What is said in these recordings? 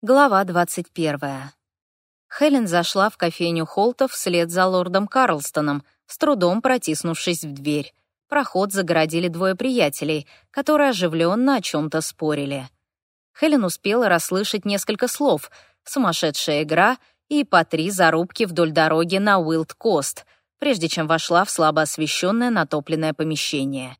Глава 21. Хелен зашла в кофейню Холтов вслед за лордом Карлстоном, с трудом протиснувшись в дверь. Проход загородили двое приятелей, которые оживленно о чем-то спорили. Хелен успела расслышать несколько слов «сумасшедшая игра» и по три зарубки вдоль дороги на Уилд-Кост, прежде чем вошла в слабо освещенное натопленное помещение.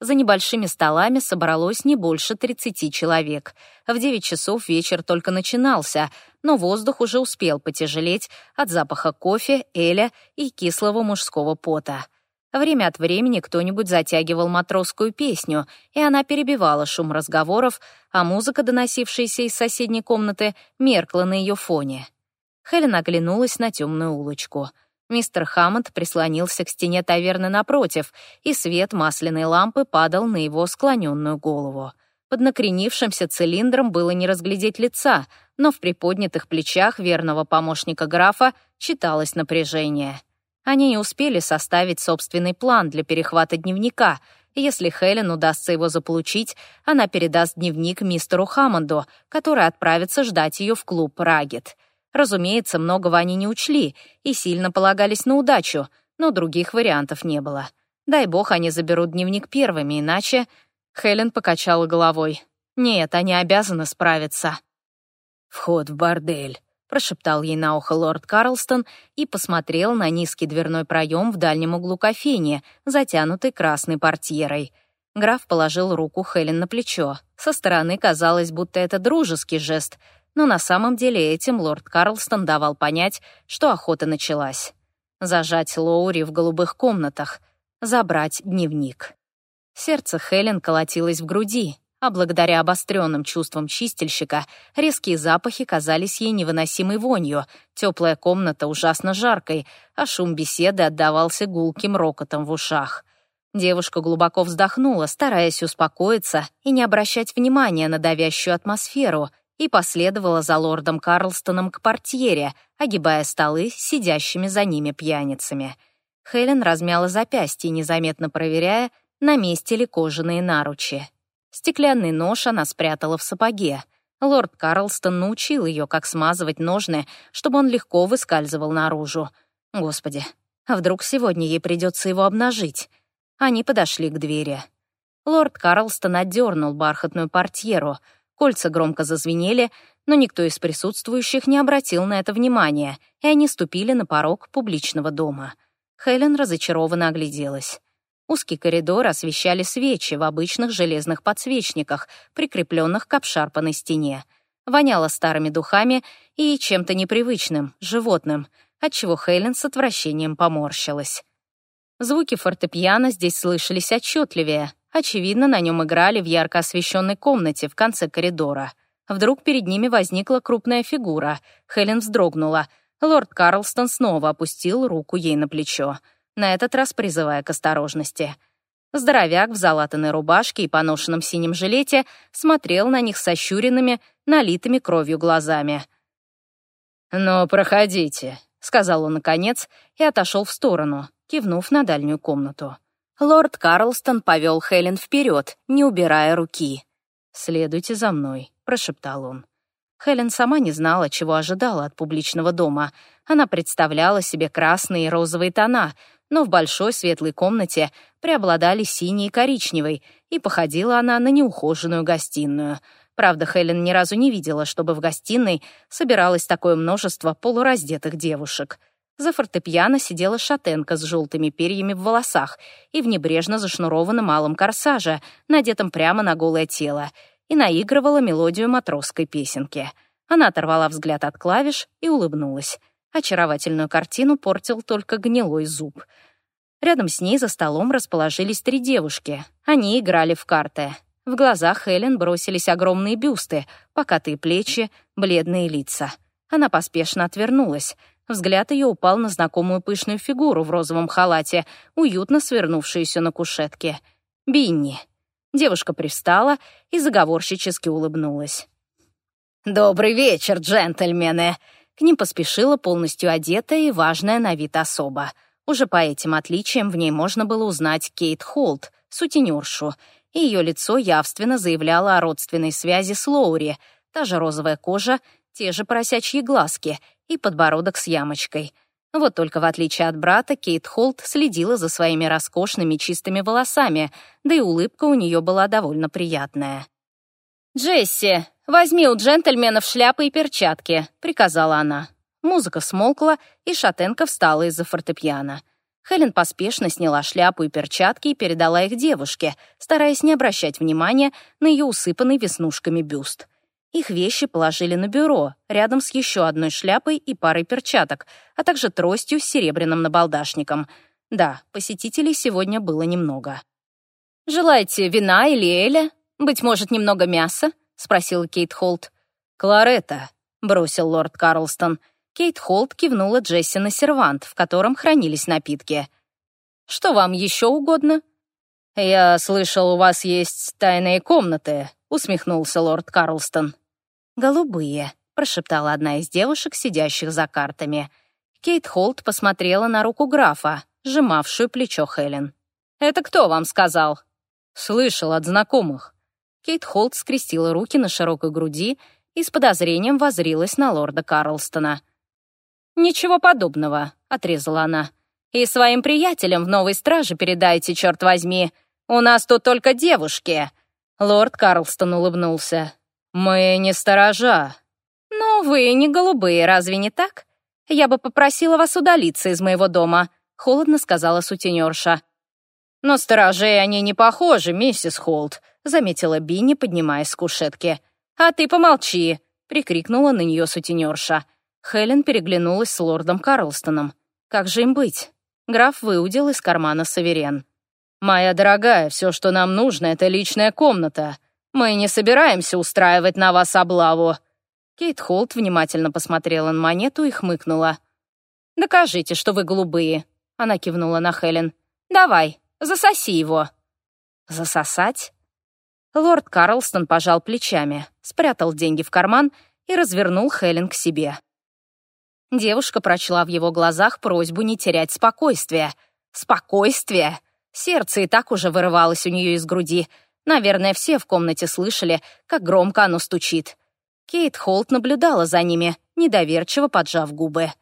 За небольшими столами собралось не больше 30 человек. В 9 часов вечер только начинался, но воздух уже успел потяжелеть от запаха кофе, эля и кислого мужского пота. Время от времени кто-нибудь затягивал матросскую песню, и она перебивала шум разговоров, а музыка, доносившаяся из соседней комнаты, меркла на ее фоне. Хелен оглянулась на темную улочку — Мистер Хаммонд прислонился к стене таверны напротив, и свет масляной лампы падал на его склоненную голову. Под накренившимся цилиндром было не разглядеть лица, но в приподнятых плечах верного помощника графа читалось напряжение. Они не успели составить собственный план для перехвата дневника. Если Хелен удастся его заполучить, она передаст дневник мистеру Хаммонду, который отправится ждать ее в клуб «Рагет». Разумеется, многого они не учли и сильно полагались на удачу, но других вариантов не было. Дай бог, они заберут дневник первыми, иначе... Хелен покачала головой. Нет, они обязаны справиться. «Вход в бордель», — прошептал ей на ухо лорд Карлстон и посмотрел на низкий дверной проем в дальнем углу кофейни, затянутый красной портьерой. Граф положил руку Хелен на плечо. Со стороны казалось, будто это дружеский жест — но на самом деле этим лорд Карлстон давал понять, что охота началась. Зажать Лоури в голубых комнатах, забрать дневник. Сердце Хелен колотилось в груди, а благодаря обостренным чувствам чистильщика резкие запахи казались ей невыносимой вонью, теплая комната ужасно жаркой, а шум беседы отдавался гулким рокотом в ушах. Девушка глубоко вздохнула, стараясь успокоиться и не обращать внимания на давящую атмосферу, и последовала за лордом Карлстоном к портьере, огибая столы сидящими за ними пьяницами. Хелен размяла запястье, незаметно проверяя, на месте ли кожаные наручи. Стеклянный нож она спрятала в сапоге. Лорд Карлстон научил ее, как смазывать ножны, чтобы он легко выскальзывал наружу. Господи, а вдруг сегодня ей придется его обнажить? Они подошли к двери. Лорд Карлстон отдернул бархатную портьеру — Кольца громко зазвенели, но никто из присутствующих не обратил на это внимания, и они ступили на порог публичного дома. Хелен разочарованно огляделась. Узкий коридор освещали свечи в обычных железных подсвечниках, прикрепленных к обшарпанной стене. Воняло старыми духами и чем-то непривычным, животным, отчего Хелен с отвращением поморщилась. Звуки фортепиано здесь слышались отчетливее, Очевидно, на нем играли в ярко освещенной комнате в конце коридора. Вдруг перед ними возникла крупная фигура. Хелен вздрогнула. Лорд Карлстон снова опустил руку ей на плечо, на этот раз призывая к осторожности. Здоровяк в залатанной рубашке и поношенном синем жилете смотрел на них сощуренными, налитыми кровью глазами. «Ну, проходите», — сказал он наконец и отошел в сторону, кивнув на дальнюю комнату. Лорд Карлстон повел Хелен вперед, не убирая руки. «Следуйте за мной», — прошептал он. Хелен сама не знала, чего ожидала от публичного дома. Она представляла себе красные и розовые тона, но в большой светлой комнате преобладали синий и коричневый, и походила она на неухоженную гостиную. Правда, Хелен ни разу не видела, чтобы в гостиной собиралось такое множество полураздетых девушек — за фортепиано сидела шатенка с желтыми перьями в волосах и в небрежно зашнурованном малом корсаже, надетом прямо на голое тело, и наигрывала мелодию матросской песенки. Она оторвала взгляд от клавиш и улыбнулась. Очаровательную картину портил только гнилой зуб. Рядом с ней за столом расположились три девушки. Они играли в карты. В глазах Хелен бросились огромные бюсты, покатые плечи, бледные лица. Она поспешно отвернулась — Взгляд ее упал на знакомую пышную фигуру в розовом халате, уютно свернувшуюся на кушетке. Бинни. Девушка привстала и заговорщически улыбнулась. «Добрый вечер, джентльмены!» К ним поспешила полностью одетая и важная на вид особа. Уже по этим отличиям в ней можно было узнать Кейт Холт, сутенершу, и ее лицо явственно заявляло о родственной связи с Лоури, та же розовая кожа, те же поросячьи глазки и подбородок с ямочкой. Вот только в отличие от брата, Кейт Холт следила за своими роскошными чистыми волосами, да и улыбка у нее была довольно приятная. «Джесси, возьми у джентльменов шляпы и перчатки», — приказала она. Музыка смолкла, и шатенка встала из-за фортепиано. Хелен поспешно сняла шляпу и перчатки и передала их девушке, стараясь не обращать внимания на ее усыпанный веснушками бюст. Их вещи положили на бюро, рядом с еще одной шляпой и парой перчаток, а также тростью с серебряным набалдашником. Да, посетителей сегодня было немного. «Желаете вина или эля? Быть может, немного мяса?» — спросила Кейт Холт. «Кларета», — бросил лорд Карлстон. Кейт Холт кивнула Джесси на сервант, в котором хранились напитки. «Что вам еще угодно?» «Я слышал, у вас есть тайные комнаты», — усмехнулся лорд Карлстон. «Голубые», — прошептала одна из девушек, сидящих за картами. Кейт Холт посмотрела на руку графа, сжимавшую плечо Хелен. «Это кто вам сказал?» «Слышал от знакомых». Кейт Холт скрестила руки на широкой груди и с подозрением возрилась на лорда Карлстона. «Ничего подобного», — отрезала она. «И своим приятелям в новой страже передайте, черт возьми. У нас тут только девушки». Лорд Карлстон улыбнулся. «Мы не сторожа». «Ну, вы не голубые, разве не так? Я бы попросила вас удалиться из моего дома», — холодно сказала сутенерша. «Но сторожей они не похожи, миссис Холт», — заметила Бинни, поднимаясь с кушетки. «А ты помолчи», — прикрикнула на нее сутенерша. Хелен переглянулась с лордом Карлстоном. Как же им быть? Граф выудил из кармана саверен. «Моя дорогая, все, что нам нужно, это личная комната. Мы не собираемся устраивать на вас облаву». Кейт Холт внимательно посмотрела на монету и хмыкнула. «Докажите, что вы голубые», — она кивнула на Хелен. «Давай, засоси его». «Засосать?» Лорд Карлстон пожал плечами, спрятал деньги в карман и развернул Хелен к себе. Девушка прочла в его глазах просьбу не терять спокойствие. Спокойствие! Сердце и так уже вырывалось у нее из груди. Наверное, все в комнате слышали, как громко оно стучит. Кейт Холт наблюдала за ними, недоверчиво поджав губы.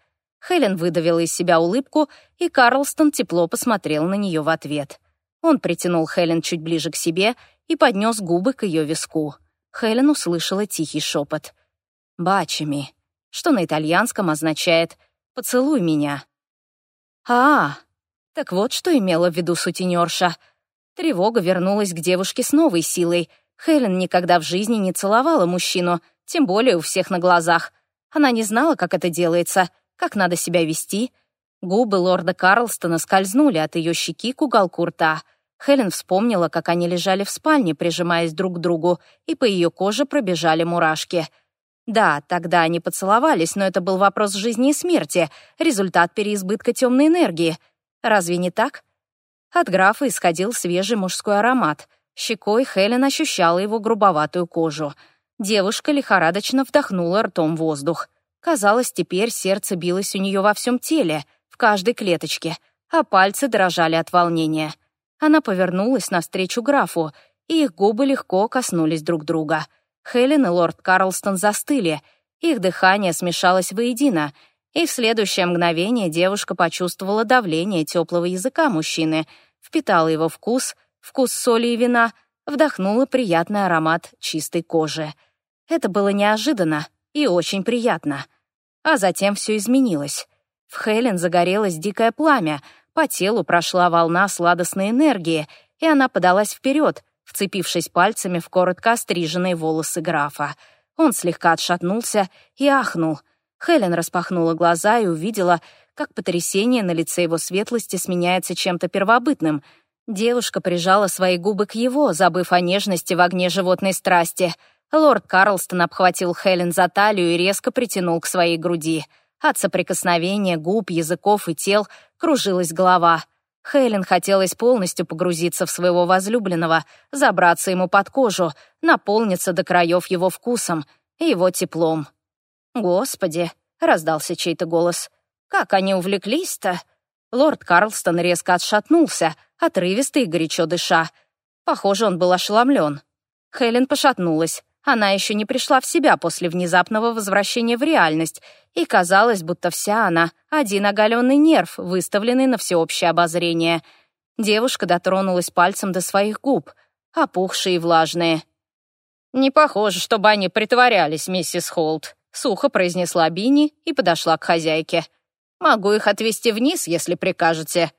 Хелен выдавила из себя улыбку, и Карлстон тепло посмотрел на нее в ответ. Он притянул Хелен чуть ближе к себе и поднес губы к ее виску. Хелен услышала тихий шепот. «Бачами», что на итальянском означает «поцелуй меня». А, так вот что имела в виду сутенерша. Тревога вернулась к девушке с новой силой. Хелен никогда в жизни не целовала мужчину, тем более у всех на глазах. Она не знала, как это делается, как надо себя вести. Губы лорда Карлстона скользнули от ее щеки к уголку рта. Хелен вспомнила, как они лежали в спальне, прижимаясь друг к другу, и по ее коже пробежали мурашки — да, тогда они поцеловались, но это был вопрос жизни и смерти, результат переизбытка темной энергии. Разве не так? От графа исходил свежий мужской аромат. Щекой Хелен ощущала его грубоватую кожу. Девушка лихорадочно вдохнула ртом воздух. Казалось, теперь сердце билось у нее во всем теле, в каждой клеточке, а пальцы дрожали от волнения. Она повернулась навстречу графу, и их губы легко коснулись друг друга — Хелен и лорд Карлстон застыли, их дыхание смешалось воедино, и в следующее мгновение девушка почувствовала давление теплого языка мужчины, впитала его вкус, вкус соли и вина, вдохнула приятный аромат чистой кожи. Это было неожиданно и очень приятно. А затем все изменилось. В Хелен загорелось дикое пламя, по телу прошла волна сладостной энергии, и она подалась вперед, вцепившись пальцами в коротко остриженные волосы графа. Он слегка отшатнулся и ахнул. Хелен распахнула глаза и увидела, как потрясение на лице его светлости сменяется чем-то первобытным. Девушка прижала свои губы к его, забыв о нежности в огне животной страсти. Лорд Карлстон обхватил Хелен за талию и резко притянул к своей груди. От соприкосновения губ, языков и тел кружилась голова — Хелен хотелось полностью погрузиться в своего возлюбленного, забраться ему под кожу, наполниться до краев его вкусом и его теплом. «Господи!» — раздался чей-то голос. «Как они увлеклись-то!» Лорд Карлстон резко отшатнулся, отрывисто и горячо дыша. Похоже, он был ошеломлен. Хелен пошатнулась. Она еще не пришла в себя после внезапного возвращения в реальность, и казалось, будто вся она — один оголенный нерв, выставленный на всеобщее обозрение. Девушка дотронулась пальцем до своих губ, опухшие и влажные. «Не похоже, чтобы они притворялись, миссис Холт», — сухо произнесла Бинни и подошла к хозяйке. «Могу их отвезти вниз, если прикажете».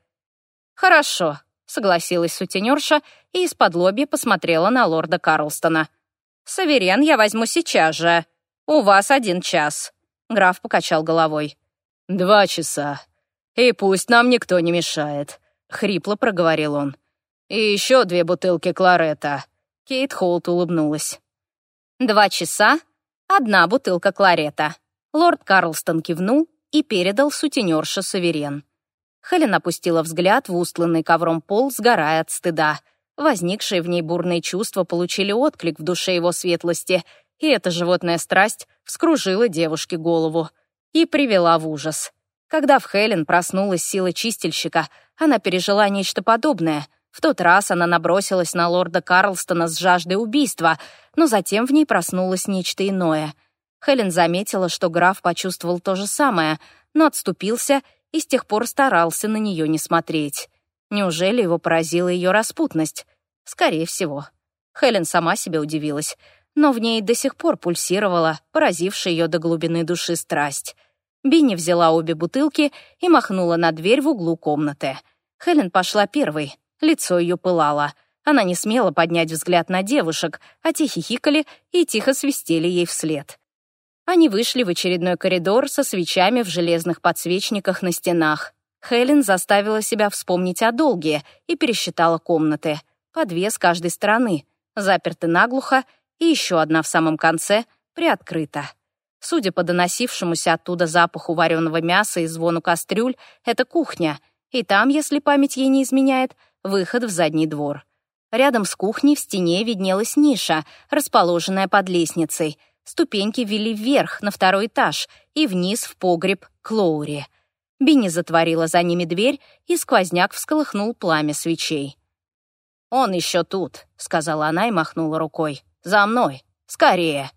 «Хорошо», — согласилась сутенерша и из-под лоби посмотрела на лорда Карлстона. «Саверен я возьму сейчас же. У вас один час». Граф покачал головой. «Два часа. И пусть нам никто не мешает», — хрипло проговорил он. «И еще две бутылки кларета». Кейт Холт улыбнулась. «Два часа, одна бутылка кларета». Лорд Карлстон кивнул и передал сутенерше Саверен. Хелен опустила взгляд в устланный ковром пол, сгорая от стыда — Возникшие в ней бурные чувства получили отклик в душе его светлости, и эта животная страсть вскружила девушке голову и привела в ужас. Когда в Хелен проснулась сила чистильщика, она пережила нечто подобное. В тот раз она набросилась на лорда Карлстона с жаждой убийства, но затем в ней проснулось нечто иное. Хелен заметила, что граф почувствовал то же самое, но отступился и с тех пор старался на нее не смотреть. Неужели его поразила ее распутность? Скорее всего. Хелен сама себе удивилась, но в ней до сих пор пульсировала, поразившая ее до глубины души страсть. Бинни взяла обе бутылки и махнула на дверь в углу комнаты. Хелен пошла первой, лицо ее пылало. Она не смела поднять взгляд на девушек, а те хихикали и тихо свистели ей вслед. Они вышли в очередной коридор со свечами в железных подсвечниках на стенах. Хелен заставила себя вспомнить о долге и пересчитала комнаты. По две с каждой стороны, заперты наглухо, и еще одна в самом конце приоткрыта. Судя по доносившемуся оттуда запаху вареного мяса и звону кастрюль, это кухня, и там, если память ей не изменяет, выход в задний двор. Рядом с кухней в стене виднелась ниша, расположенная под лестницей. Ступеньки вели вверх, на второй этаж, и вниз в погреб к Лоури — Бинни затворила за ними дверь, и сквозняк всколыхнул пламя свечей. «Он еще тут», — сказала она и махнула рукой. «За мной! Скорее!»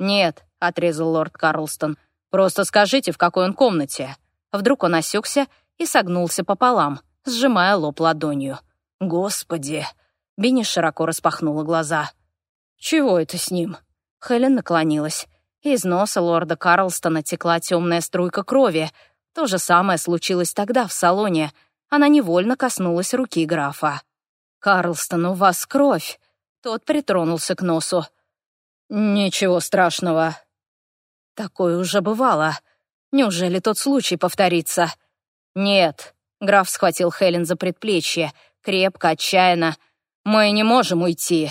«Нет», — отрезал лорд Карлстон. «Просто скажите, в какой он комнате». Вдруг он осекся и согнулся пополам, сжимая лоб ладонью. «Господи!» Бинни широко распахнула глаза. «Чего это с ним?» Хелен наклонилась. Из носа лорда Карлстона текла темная струйка крови, то же самое случилось тогда в салоне. Она невольно коснулась руки графа. «Карлстон, у вас кровь!» Тот притронулся к носу. «Ничего страшного». Такое уже бывало. Неужели тот случай повторится? «Нет», — граф схватил Хелен за предплечье, крепко, отчаянно. «Мы не можем уйти.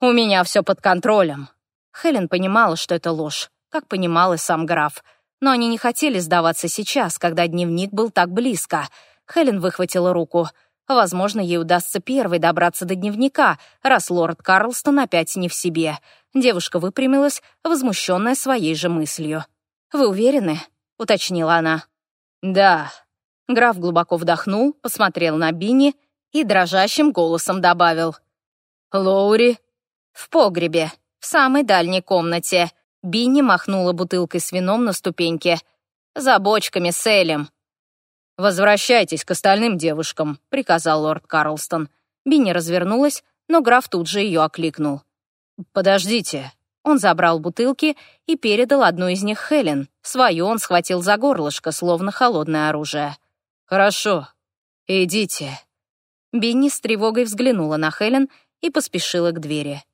У меня все под контролем». Хелен понимала, что это ложь, как понимал и сам граф — но они не хотели сдаваться сейчас, когда дневник был так близко. Хелен выхватила руку. Возможно, ей удастся первой добраться до дневника, раз лорд Карлстон опять не в себе. Девушка выпрямилась, возмущенная своей же мыслью. «Вы уверены?» — уточнила она. «Да». Граф глубоко вдохнул, посмотрел на Бинни и дрожащим голосом добавил. «Лоури?» «В погребе, в самой дальней комнате. Бинни махнула бутылкой с вином на ступеньке. «За бочками с Элем». «Возвращайтесь к остальным девушкам», — приказал лорд Карлстон. Бинни развернулась, но граф тут же ее окликнул. «Подождите». Он забрал бутылки и передал одну из них Хелен. Свою он схватил за горлышко, словно холодное оружие. «Хорошо. Идите». Бинни с тревогой взглянула на Хелен и поспешила к двери.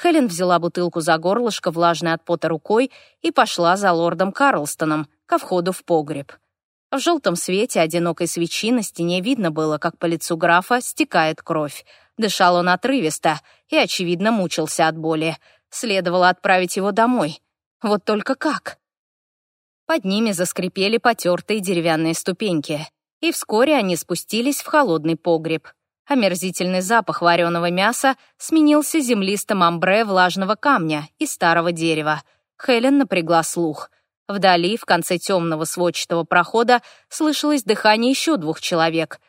Хелен взяла бутылку за горлышко, влажной от пота рукой, и пошла за лордом Карлстоном ко входу в погреб. В желтом свете одинокой свечи на стене видно было, как по лицу графа стекает кровь. Дышал он отрывисто и, очевидно, мучился от боли. Следовало отправить его домой. Вот только как? Под ними заскрипели потертые деревянные ступеньки, и вскоре они спустились в холодный погреб. Омерзительный запах вареного мяса сменился землистым амбре влажного камня и старого дерева. Хелен напрягла слух. Вдали, в конце темного сводчатого прохода, слышалось дыхание еще двух человек.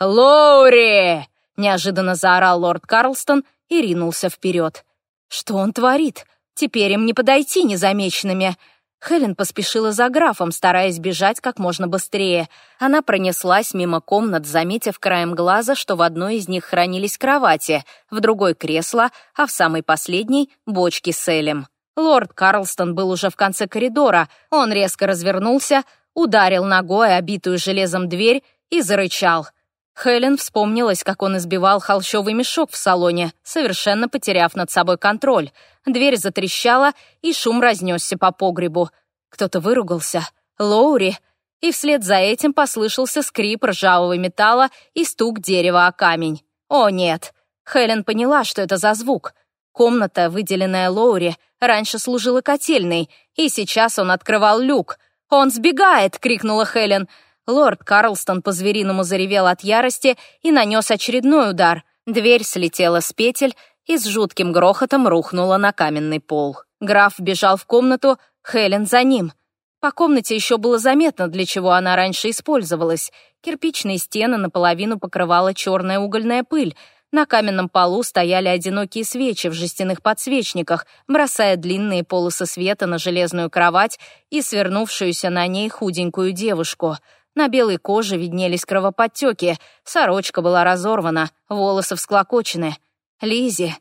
«Лоури!» — неожиданно заорал лорд Карлстон и ринулся вперед. Что он творит? Теперь им не подойти незамеченными. Хелен поспешила за графом, стараясь бежать как можно быстрее. Она пронеслась мимо комнат, заметив краем глаза, что в одной из них хранились кровати, в другой — кресло, а в самой последней — бочки с элем. Лорд Карлстон был уже в конце коридора. Он резко развернулся, ударил ногой обитую железом дверь и зарычал — Хелен вспомнилась, как он избивал холщовый мешок в салоне, совершенно потеряв над собой контроль. Дверь затрещала, и шум разнесся по погребу. Кто-то выругался. Лоури. И вслед за этим послышался скрип ржавого металла и стук дерева о камень. О, нет. Хелен поняла, что это за звук. Комната, выделенная Лоури, раньше служила котельной, и сейчас он открывал люк. «Он сбегает!» — крикнула Хелен. Лорд Карлстон по-звериному заревел от ярости и нанес очередной удар. Дверь слетела с петель и с жутким грохотом рухнула на каменный пол. Граф бежал в комнату, Хелен за ним. По комнате еще было заметно, для чего она раньше использовалась. Кирпичные стены наполовину покрывала черная угольная пыль, на каменном полу стояли одинокие свечи в жестяных подсвечниках, бросая длинные полосы света на железную кровать и свернувшуюся на ней худенькую девушку — на белой коже виднелись кровоподтеки, сорочка была разорвана, волосы всклокочены. Лизи,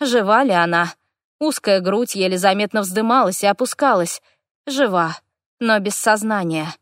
жива ли она? Узкая грудь еле заметно вздымалась и опускалась. Жива, но без сознания.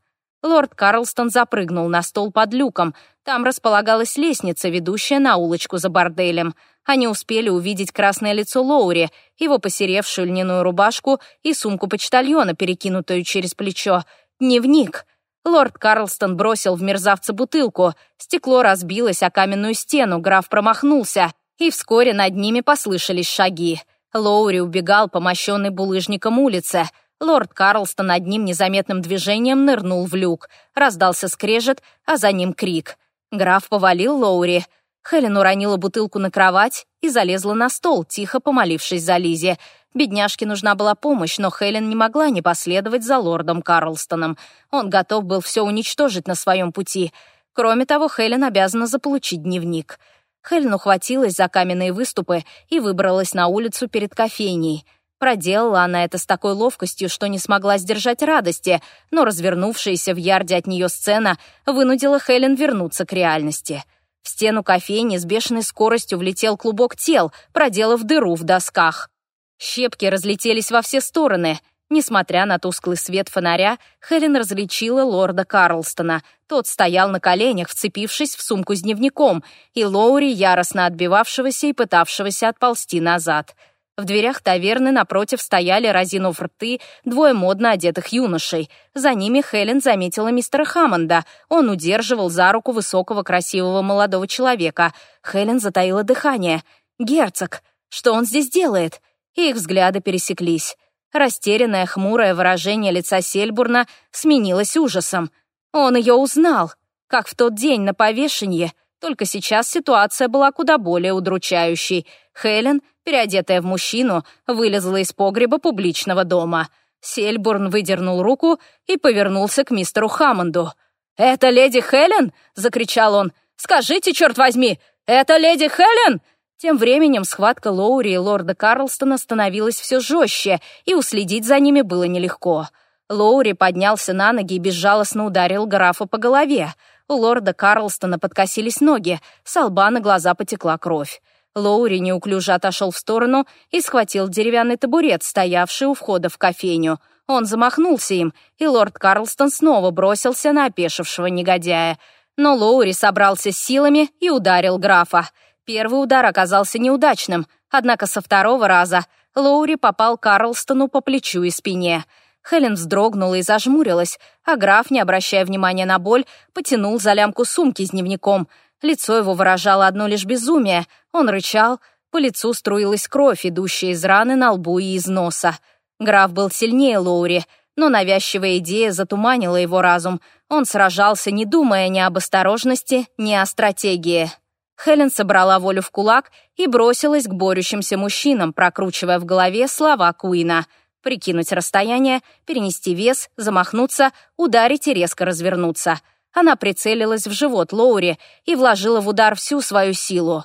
Лорд Карлстон запрыгнул на стол под люком. Там располагалась лестница, ведущая на улочку за борделем. Они успели увидеть красное лицо Лоури, его посеревшую льняную рубашку и сумку почтальона, перекинутую через плечо. Дневник — Лорд Карлстон бросил в мерзавца бутылку. Стекло разбилось о каменную стену, граф промахнулся, и вскоре над ними послышались шаги. Лоури убегал по мощенной булыжником улице. Лорд Карлстон одним незаметным движением нырнул в люк. Раздался скрежет, а за ним крик. Граф повалил Лоури. Хелен уронила бутылку на кровать и залезла на стол, тихо помолившись за Лизи. Бедняжке нужна была помощь, но Хелен не могла не последовать за лордом Карлстоном. Он готов был все уничтожить на своем пути. Кроме того, Хелен обязана заполучить дневник. Хелен ухватилась за каменные выступы и выбралась на улицу перед кофейней. Проделала она это с такой ловкостью, что не смогла сдержать радости, но развернувшаяся в ярде от нее сцена вынудила Хелен вернуться к реальности. В стену кофейни с бешеной скоростью влетел клубок тел, проделав дыру в досках. Щепки разлетелись во все стороны. Несмотря на тусклый свет фонаря, Хелен различила лорда Карлстона. Тот стоял на коленях, вцепившись в сумку с дневником, и Лоури, яростно отбивавшегося и пытавшегося отползти назад. В дверях таверны напротив стояли, разинув рты, двое модно одетых юношей. За ними Хелен заметила мистера Хаммонда. Он удерживал за руку высокого красивого молодого человека. Хелен затаила дыхание. «Герцог! Что он здесь делает?» И их взгляды пересеклись. Растерянное, хмурое выражение лица Сельбурна сменилось ужасом. Он ее узнал, как в тот день на повешенье, только сейчас ситуация была куда более удручающей. Хелен, переодетая в мужчину, вылезла из погреба публичного дома. Сельбурн выдернул руку и повернулся к мистеру Хаммонду. «Это леди Хелен?» — закричал он. «Скажите, черт возьми, это леди Хелен?» Тем временем схватка Лоури и лорда Карлстона становилась все жестче, и уследить за ними было нелегко. Лоури поднялся на ноги и безжалостно ударил графа по голове. У лорда Карлстона подкосились ноги, с лба на глаза потекла кровь. Лоури неуклюже отошел в сторону и схватил деревянный табурет, стоявший у входа в кофейню. Он замахнулся им, и лорд Карлстон снова бросился на опешившего негодяя. Но Лоури собрался с силами и ударил графа. Первый удар оказался неудачным, однако со второго раза Лоури попал Карлстону по плечу и спине. Хелен вздрогнула и зажмурилась, а граф, не обращая внимания на боль, потянул за лямку сумки с дневником. Лицо его выражало одно лишь безумие. Он рычал, по лицу струилась кровь, идущая из раны на лбу и из носа. Граф был сильнее Лоури, но навязчивая идея затуманила его разум. Он сражался, не думая ни об осторожности, ни о стратегии. Хелен собрала волю в кулак и бросилась к борющимся мужчинам, прокручивая в голове слова Куина. Прикинуть расстояние, перенести вес, замахнуться, ударить и резко развернуться. Она прицелилась в живот Лоури и вложила в удар всю свою силу.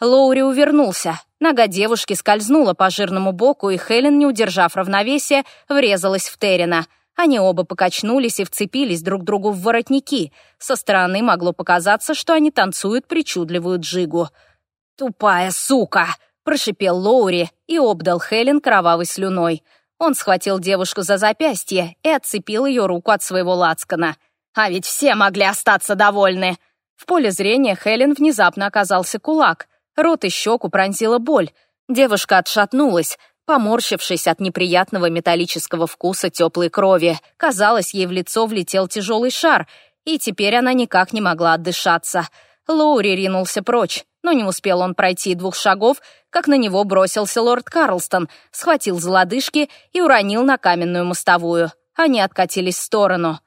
Лоури увернулся. Нога девушки скользнула по жирному боку, и Хелен, не удержав равновесия, врезалась в Террина. Они оба покачнулись и вцепились друг другу в воротники. Со стороны могло показаться, что они танцуют причудливую джигу. «Тупая сука!» — прошипел Лоури и обдал Хелен кровавой слюной. Он схватил девушку за запястье и отцепил ее руку от своего лацкана. «А ведь все могли остаться довольны!» В поле зрения Хелен внезапно оказался кулак. Рот и щеку пронзила боль. Девушка отшатнулась, Поморщившись от неприятного металлического вкуса теплой крови, казалось, ей в лицо влетел тяжелый шар, и теперь она никак не могла отдышаться. Лоури ринулся прочь, но не успел он пройти двух шагов, как на него бросился лорд Карлстон, схватил за лодыжки и уронил на каменную мостовую. Они откатились в сторону.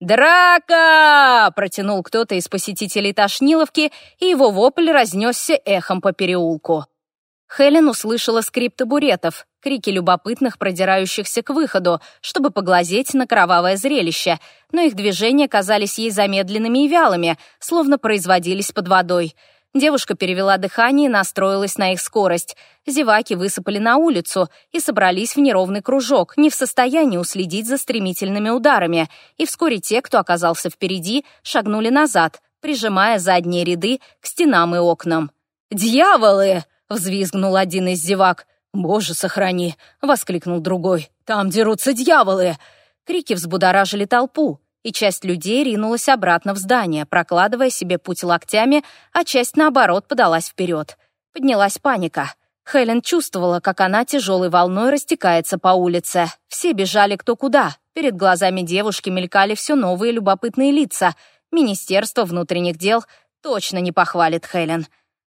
«Драка!» — протянул кто-то из посетителей Тошниловки, и его вопль разнесся эхом по переулку. Хелен услышала скрип табуретов, крики любопытных, продирающихся к выходу, чтобы поглазеть на кровавое зрелище, но их движения казались ей замедленными и вялыми, словно производились под водой. Девушка перевела дыхание и настроилась на их скорость. Зеваки высыпали на улицу и собрались в неровный кружок, не в состоянии уследить за стремительными ударами, и вскоре те, кто оказался впереди, шагнули назад, прижимая задние ряды к стенам и окнам. «Дьяволы!» — взвизгнул один из зевак. «Боже, сохрани!» — воскликнул другой. «Там дерутся дьяволы!» Крики взбудоражили толпу, и часть людей ринулась обратно в здание, прокладывая себе путь локтями, а часть, наоборот, подалась вперед. Поднялась паника. Хелен чувствовала, как она тяжелой волной растекается по улице. Все бежали кто куда. Перед глазами девушки мелькали все новые любопытные лица. Министерство внутренних дел точно не похвалит Хелен.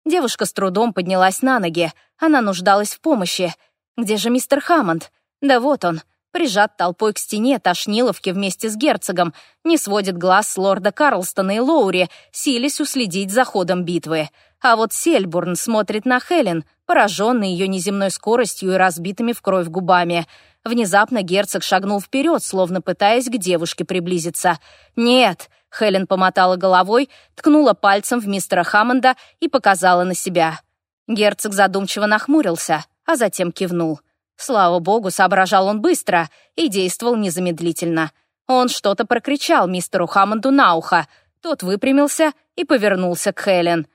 Девушка с трудом поднялась на ноги. Она нуждалась в помощи. Где же мистер Хаммонд? Да вот он, прижат толпой к стене Тошниловки вместе с герцогом, не сводит глаз с лорда Карлстона и Лоури, силясь уследить за ходом битвы. А вот Сельбурн смотрит на Хелен, пораженный ее неземной скоростью и разбитыми в кровь губами. Внезапно герцог шагнул вперед, словно пытаясь к девушке приблизиться. «Нет!» Хелен помотала головой, ткнула пальцем в мистера Хаммонда и показала на себя. Герцог задумчиво нахмурился, а затем кивнул. Слава богу, соображал он быстро и действовал незамедлительно. Он что-то прокричал мистеру Хаммонду на ухо. Тот выпрямился и повернулся к Хелен.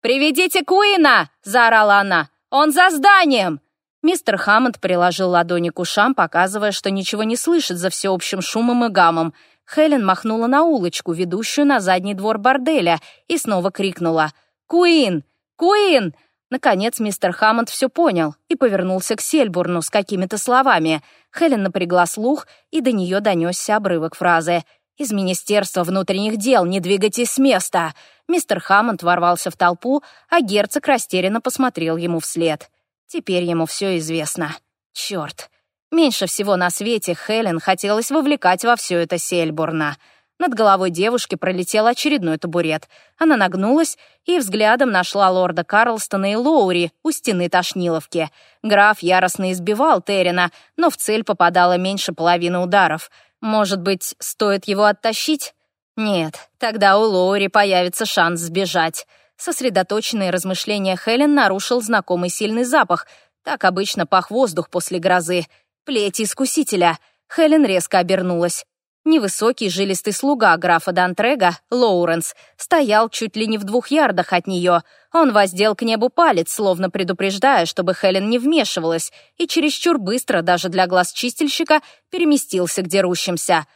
«Приведите Куина!» — заорала она. «Он за зданием!» Мистер Хаммонд приложил ладони к ушам, показывая, что ничего не слышит за всеобщим шумом и гамом. Хелен махнула на улочку, ведущую на задний двор борделя, и снова крикнула «Куин! Куин!». Наконец мистер Хаммонд все понял и повернулся к Сельбурну с какими-то словами. Хелен напрягла слух, и до нее донесся обрывок фразы «Из Министерства внутренних дел не двигайтесь с места!». Мистер Хаммонд ворвался в толпу, а герцог растерянно посмотрел ему вслед. Теперь ему все известно. Черт, Меньше всего на свете Хелен хотелось вовлекать во все это Сельбурна. Над головой девушки пролетел очередной табурет. Она нагнулась и взглядом нашла лорда Карлстона и Лоури у стены Тошниловки. Граф яростно избивал Террина, но в цель попадало меньше половины ударов. Может быть, стоит его оттащить? Нет, тогда у Лоури появится шанс сбежать. Сосредоточенные размышления Хелен нарушил знакомый сильный запах. Так обычно пах воздух после грозы — Плеть искусителя. Хелен резко обернулась. Невысокий жилистый слуга графа Дантрега, Лоуренс, стоял чуть ли не в двух ярдах от нее. Он воздел к небу палец, словно предупреждая, чтобы Хелен не вмешивалась, и чересчур быстро, даже для глаз чистильщика, переместился к дерущимся.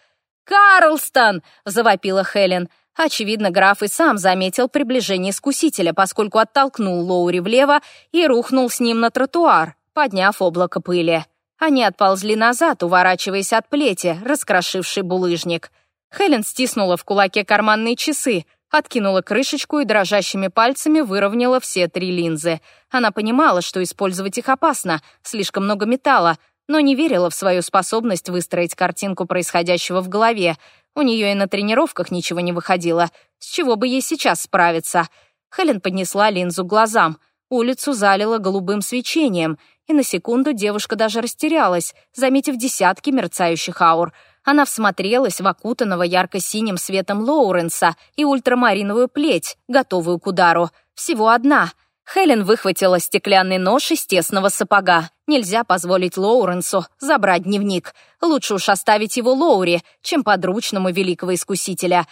«Карлстон!» — завопила Хелен. Очевидно, граф и сам заметил приближение искусителя, поскольку оттолкнул Лоури влево и рухнул с ним на тротуар, подняв облако пыли. Они отползли назад, уворачиваясь от плети, раскрошившей булыжник. Хелен стиснула в кулаке карманные часы, откинула крышечку и дрожащими пальцами выровняла все три линзы. Она понимала, что использовать их опасно, слишком много металла, но не верила в свою способность выстроить картинку происходящего в голове. У нее и на тренировках ничего не выходило. С чего бы ей сейчас справиться? Хелен поднесла линзу глазам. Улицу залило голубым свечением, и на секунду девушка даже растерялась, заметив десятки мерцающих аур. Она всмотрелась в окутанного ярко-синим светом Лоуренса и ультрамариновую плеть, готовую к удару. Всего одна. Хелен выхватила стеклянный нож из тесного сапога. Нельзя позволить Лоуренсу забрать дневник. Лучше уж оставить его Лоури, чем подручному великого искусителя.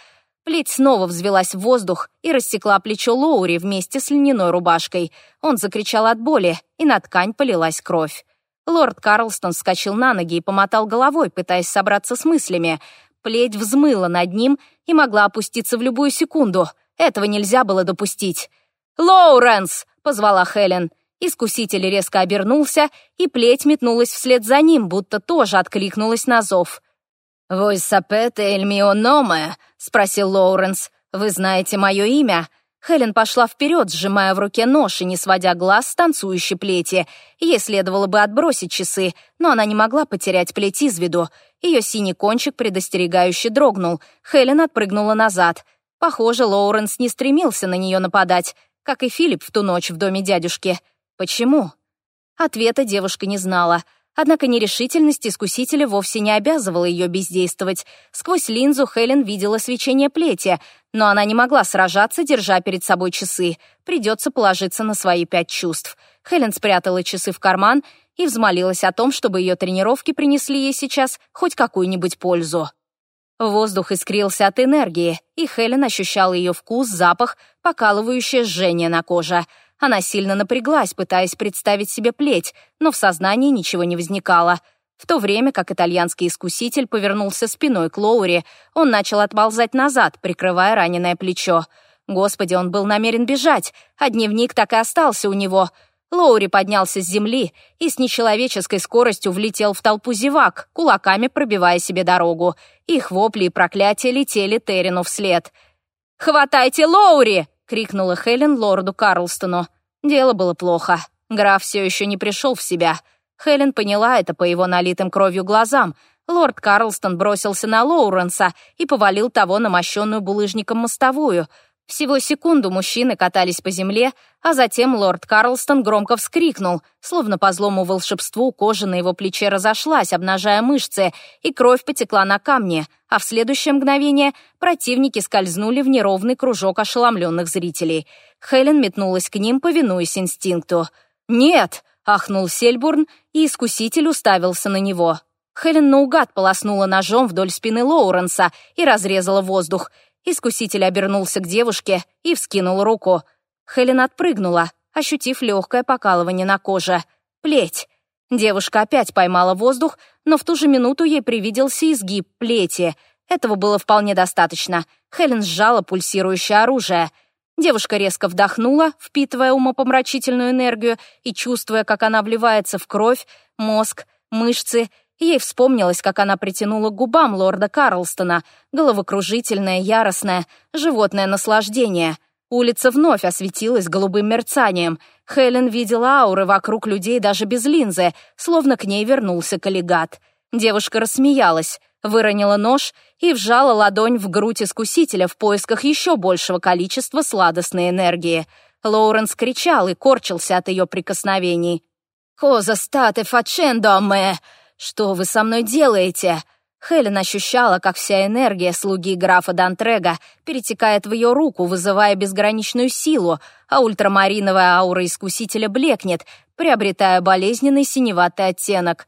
Плеть снова взвелась в воздух и рассекла плечо Лоури вместе с льняной рубашкой. Он закричал от боли, и на ткань полилась кровь. Лорд Карлстон вскочил на ноги и помотал головой, пытаясь собраться с мыслями. Плеть взмыла над ним и могла опуститься в любую секунду. Этого нельзя было допустить. «Лоуренс!» — позвала Хелен. Искуситель резко обернулся, и плеть метнулась вслед за ним, будто тоже откликнулась на зов. «Вой сапет эль мио номе?» — спросил Лоуренс. «Вы знаете мое имя?» Хелен пошла вперед, сжимая в руке нож и не сводя глаз с танцующей плети. Ей следовало бы отбросить часы, но она не могла потерять плеть из виду. Ее синий кончик предостерегающе дрогнул. Хелен отпрыгнула назад. Похоже, Лоуренс не стремился на нее нападать как и Филипп в ту ночь в доме дядюшки. Почему? Ответа девушка не знала. Однако нерешительность искусителя вовсе не обязывала ее бездействовать. Сквозь линзу Хелен видела свечение плети, но она не могла сражаться, держа перед собой часы. Придется положиться на свои пять чувств. Хелен спрятала часы в карман и взмолилась о том, чтобы ее тренировки принесли ей сейчас хоть какую-нибудь пользу. Воздух искрился от энергии, и Хелен ощущала ее вкус, запах, покалывающее жжение на коже. Она сильно напряглась, пытаясь представить себе плеть, но в сознании ничего не возникало. В то время как итальянский искуситель повернулся спиной к Лоури, он начал отползать назад, прикрывая раненое плечо. Господи, он был намерен бежать, а дневник так и остался у него — Лоури поднялся с земли и с нечеловеческой скоростью влетел в толпу зевак, кулаками пробивая себе дорогу. Их вопли и проклятия летели Террину вслед. «Хватайте Лоури!» — крикнула Хелен лорду Карлстону. Дело было плохо. Граф все еще не пришел в себя. Хелен поняла это по его налитым кровью глазам. Лорд Карлстон бросился на Лоуренса и повалил того на мощенную булыжником мостовую — всего секунду мужчины катались по земле, а затем лорд Карлстон громко вскрикнул, словно по злому волшебству кожа на его плече разошлась, обнажая мышцы, и кровь потекла на камни, а в следующее мгновение противники скользнули в неровный кружок ошеломленных зрителей. Хелен метнулась к ним, повинуясь инстинкту. «Нет!» — ахнул Сельбурн, и искуситель уставился на него. Хелен наугад полоснула ножом вдоль спины Лоуренса и разрезала воздух — Искуситель обернулся к девушке и вскинул руку. Хелен отпрыгнула, ощутив легкое покалывание на коже. Плеть. Девушка опять поймала воздух, но в ту же минуту ей привиделся изгиб плети. Этого было вполне достаточно. Хелен сжала пульсирующее оружие. Девушка резко вдохнула, впитывая умопомрачительную энергию и чувствуя, как она вливается в кровь, мозг, мышцы Ей вспомнилось, как она притянула к губам лорда Карлстона, головокружительное, яростное, животное наслаждение. Улица вновь осветилась голубым мерцанием. Хелен видела ауры вокруг людей даже без линзы, словно к ней вернулся коллегат. Девушка рассмеялась, выронила нож и вжала ладонь в грудь искусителя в поисках еще большего количества сладостной энергии. Лоуренс кричал и корчился от ее прикосновений. «Коза стате фачендо ме!» «Что вы со мной делаете?» Хелен ощущала, как вся энергия слуги графа Дантрега перетекает в ее руку, вызывая безграничную силу, а ультрамариновая аура искусителя блекнет, приобретая болезненный синеватый оттенок.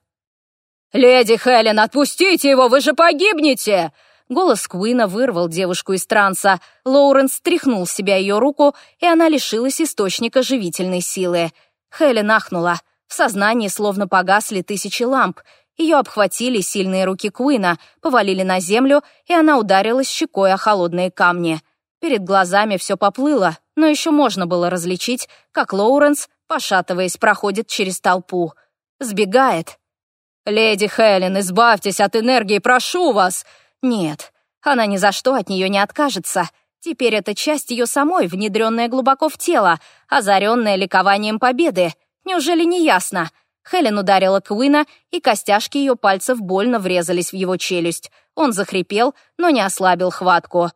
«Леди Хелен, отпустите его, вы же погибнете!» Голос Куина вырвал девушку из транса. Лоуренс стряхнул с себя ее руку, и она лишилась источника живительной силы. Хелен ахнула. В сознании словно погасли тысячи ламп. Ее обхватили сильные руки Куина, повалили на землю, и она ударилась щекой о холодные камни. Перед глазами все поплыло, но еще можно было различить, как Лоуренс, пошатываясь, проходит через толпу. Сбегает. «Леди Хелен, избавьтесь от энергии, прошу вас!» «Нет, она ни за что от нее не откажется. Теперь это часть ее самой, внедренная глубоко в тело, озаренная ликованием победы. Неужели не ясно? Хелен ударила Куина, и костяшки ее пальцев больно врезались в его челюсть. Он захрипел, но не ослабил хватку.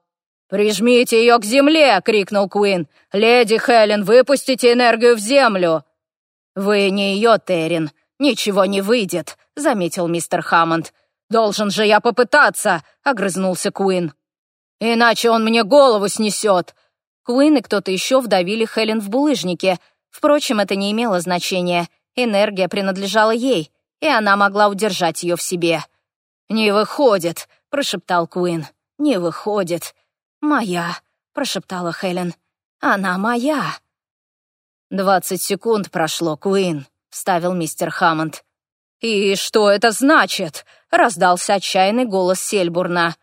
«Прижмите ее к земле!» — крикнул Куин. «Леди Хелен, выпустите энергию в землю!» «Вы не ее, Террин. Ничего не выйдет», — заметил мистер Хаммонд. «Должен же я попытаться!» — огрызнулся Куин. «Иначе он мне голову снесет!» Куин и кто-то еще вдавили Хелен в булыжнике — Впрочем, это не имело значения. Энергия принадлежала ей, и она могла удержать ее в себе. «Не выходит», — прошептал Куин. «Не выходит». «Моя», — прошептала Хелен. «Она моя». «Двадцать секунд прошло, Куин», — вставил мистер Хаммонд. «И что это значит?» — раздался отчаянный голос Сельбурна.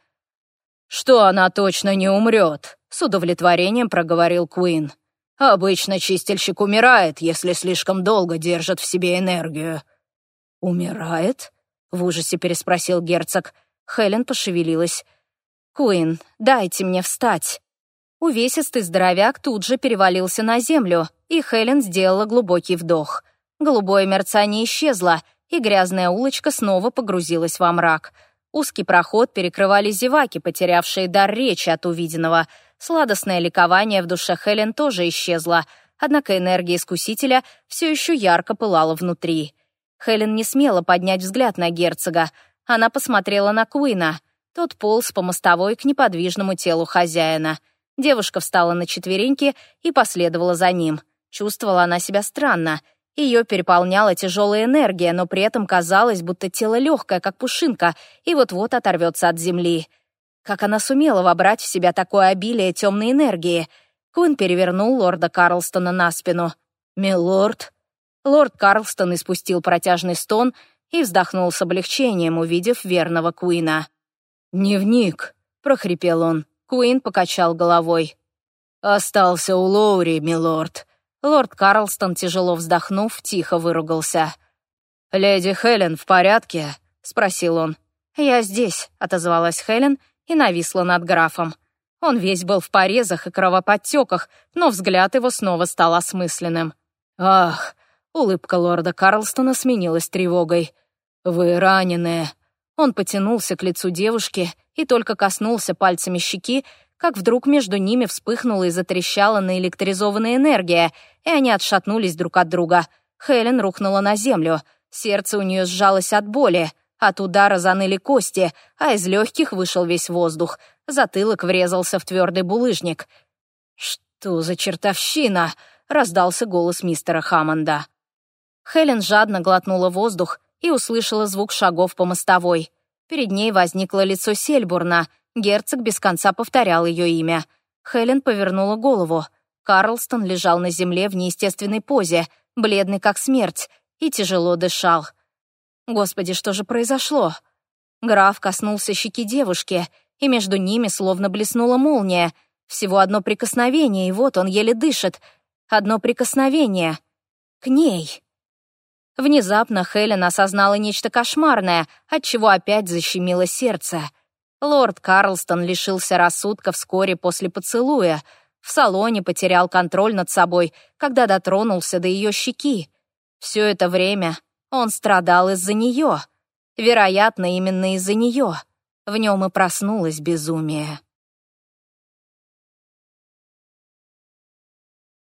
«Что она точно не умрет», — с удовлетворением проговорил Куин. «Обычно чистильщик умирает, если слишком долго держит в себе энергию». «Умирает?» — в ужасе переспросил герцог. Хелен пошевелилась. «Куин, дайте мне встать». Увесистый здоровяк тут же перевалился на землю, и Хелен сделала глубокий вдох. Голубое мерцание исчезло, и грязная улочка снова погрузилась во мрак — Узкий проход перекрывали зеваки, потерявшие дар речи от увиденного. Сладостное ликование в душе Хелен тоже исчезло, однако энергия искусителя все еще ярко пылала внутри. Хелен не смела поднять взгляд на герцога. Она посмотрела на Куина. Тот полз по мостовой к неподвижному телу хозяина. Девушка встала на четвереньки и последовала за ним. Чувствовала она себя странно — ее переполняла тяжелая энергия, но при этом казалось, будто тело легкое, как пушинка, и вот-вот оторвется от земли. Как она сумела вобрать в себя такое обилие темной энергии? Куин перевернул лорда Карлстона на спину. «Милорд?» Лорд Карлстон испустил протяжный стон и вздохнул с облегчением, увидев верного Куина. «Дневник», — прохрипел он. Куин покачал головой. «Остался у Лоури, милорд. Лорд Карлстон, тяжело вздохнув, тихо выругался. «Леди Хелен в порядке?» — спросил он. «Я здесь», — отозвалась Хелен и нависла над графом. Он весь был в порезах и кровоподтеках, но взгляд его снова стал осмысленным. «Ах!» — улыбка лорда Карлстона сменилась тревогой. «Вы раненые». Он потянулся к лицу девушки и только коснулся пальцами щеки, как вдруг между ними вспыхнула и затрещала наэлектризованная энергия, и они отшатнулись друг от друга. Хелен рухнула на землю. Сердце у нее сжалось от боли. От удара заныли кости, а из легких вышел весь воздух. Затылок врезался в твердый булыжник. «Что за чертовщина?» — раздался голос мистера Хаммонда. Хелен жадно глотнула воздух и услышала звук шагов по мостовой. Перед ней возникло лицо Сельбурна — Герцог без конца повторял ее имя. Хелен повернула голову. Карлстон лежал на земле в неестественной позе, бледный как смерть, и тяжело дышал. Господи, что же произошло? Граф коснулся щеки девушки, и между ними словно блеснула молния. Всего одно прикосновение, и вот он еле дышит. Одно прикосновение. К ней. Внезапно Хелен осознала нечто кошмарное, от чего опять защемило сердце — Лорд Карлстон лишился рассудка вскоре после поцелуя. В салоне потерял контроль над собой, когда дотронулся до ее щеки. Все это время он страдал из-за нее. Вероятно, именно из-за нее. В нем и проснулось безумие.